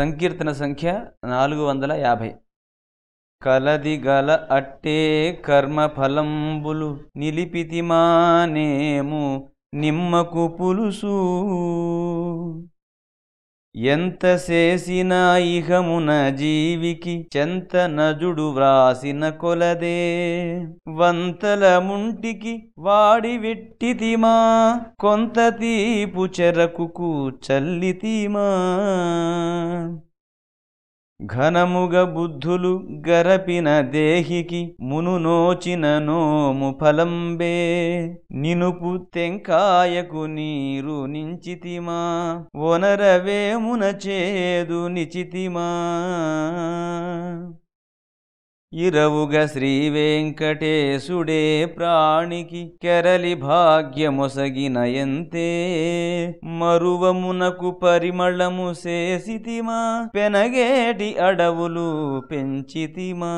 సంకీర్తన సంఖ్య నాలుగు వందల యాభై. కలది గల అట్టే కర్మఫలంబులు నిలిపితిమానేము నిమ్మకు పులుసు. ఎంత చేసినా ఇహమున జీవికి చెంత నజుడు వ్రాసిన కొలదే. వంతల ముంటికి వాడి వెట్టితిమా కొంత తీపు చెరకుకు చల్లితిమా ఘనముగ బుద్ధులు గరపిన దేహికి మును నోచిన నోము ఫలంబే. నినుపు తెంకాయకు నీరు నించితిమా ఒనరవేమున చేదు నిచితిమా. ఇరవుగ శ్రీ వెంకటేశుడే ప్రాణికి కెరలి భాగ్యమొసగినయంతే. మరువమునకు పరిమళము చేసితిమా పెనగేటి అడవులు పెంచితిమా.